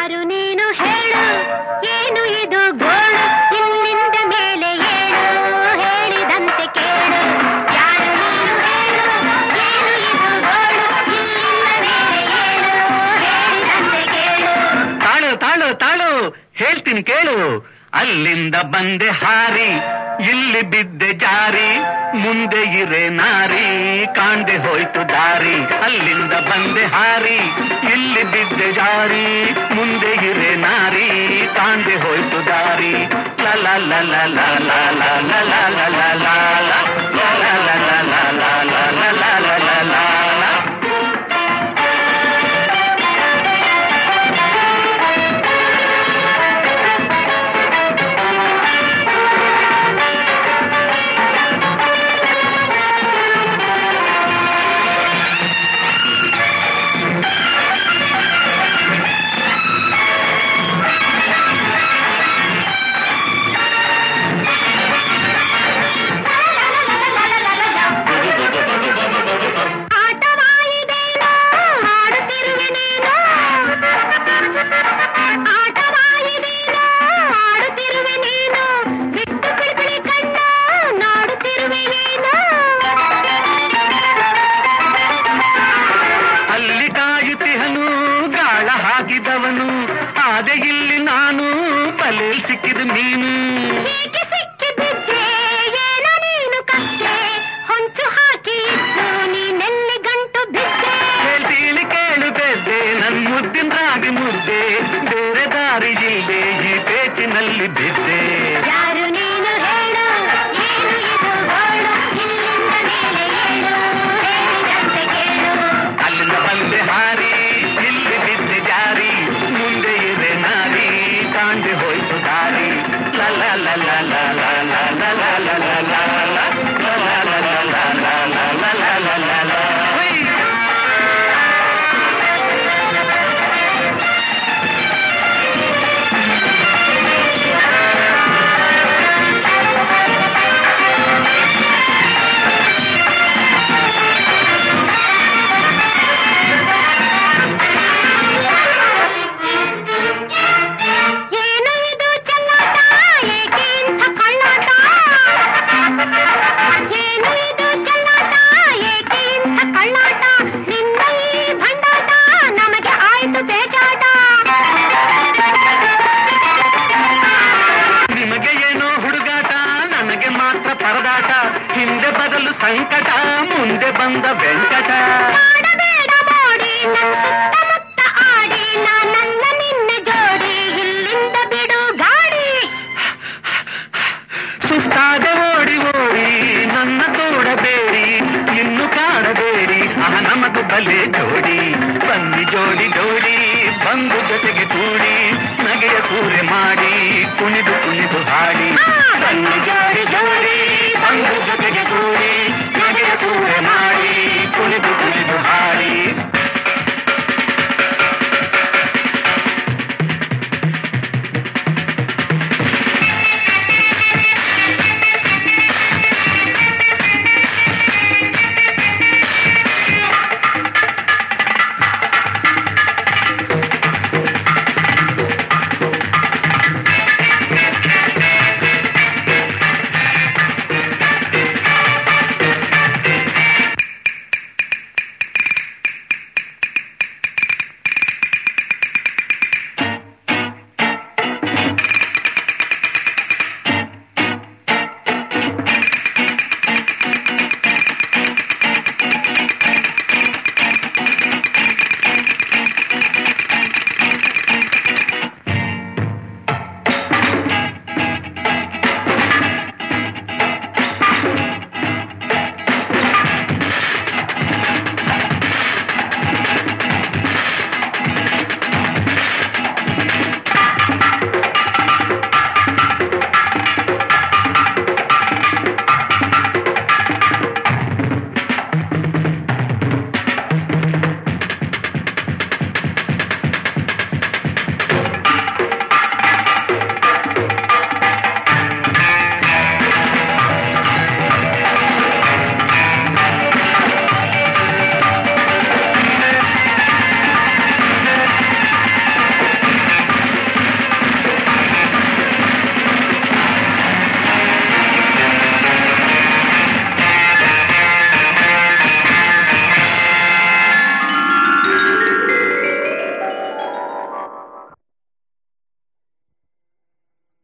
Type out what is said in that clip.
ಯಾರು ನೀನು ಹೇಳು? ಏನು ಇದು ಗೋಳು? ಇಲ್ಲಿಂದ ಮೇಲೆ ಏಳು? ಹೇಳಿದಂತೆ ಕೇಳು. ಯಾರು ನೀನು ಹೇಳು? ಇಲ್ಲಿಂದ ಮೇಲೆ ಹೇಳಿದಂತೆ ಕೇಳು. ತಾಳು ತಾಳು ತಾಳು. ಹೇಳ್ತೀನಿ ಕೇಳು. ಅಲ್ಲಿಂದ ಬಂದೆ ಹಾರಿ. ಇಲ್ಲಿ ಬಿದ್ದೆ ಜಾರಿ ಮುಂದೆ ಇರೆ ನಾರಿ ಕಾಂಡೆ ಹೋಯ್ತು ದಾರಿ ಅಲ್ಲಿಂದ ಬಂದೆ ಹಾರಿ ಇಲ್ಲಿ ಬಿದ್ದೆ ಜಾರಿ ಮುಂದೆ ಇರೆ ನಾರಿ ಕಾಂಡೆ ಹೋಯ್ತು ದಾರಿ ಲಲ ಲಲ ಲಲ ಲಲ ಲಲ ಲ ಗಾಳ ಹಾಕಿದವನು ಆದೆ ಇಲ್ಲಿ ನಾನು ಬಲೆ ಸಿಕ್ಕಿದ ನೀನು ಮಾತ್ರ ಪರದಾಟ ಹಿಂದೆ ಬದಲು ಸಂಕಟ ಮುಂದೆ ಬಂದ ವೆಂಕಟ ಮಾಡಬೇಡ ಮೋಡಿ ನನ್ನ ಸುತ್ತಮುತ್ತ ಆಡಿ ನಾನಲ್ಲ ನಿನ್ನ ಜೋಡಿ ಇಲ್ಲಿಂದ ಬಿಡು ಗಾಡಿ ಸುಸ್ತಾದೆ ಓಡಿ ಓಡಿ ನನ್ನ ತೋಡಬೇಡಿ ಇನ್ನು ಕಾಡಬೇಡಿ ಆಹ ನಮದು ಬಲೆ ಜೋಡಿ ಬನ್ನಿ ಜೋಡಿ ಜೋಡಿ ಬಂದು ಜೊತೆಗೆ ಕೂಡಿ ನಗೆಯ ಸೂರ್ಯ ಮಾಡಿ ಕುಣಿದು ಕುಣಿದು ಹಾಡಿ ಬನ್ನಿ ಜೋಡಿ ಜೋಡಿ जग जग गुरी जगे सूर नारी कुल बुद्धि बुहारी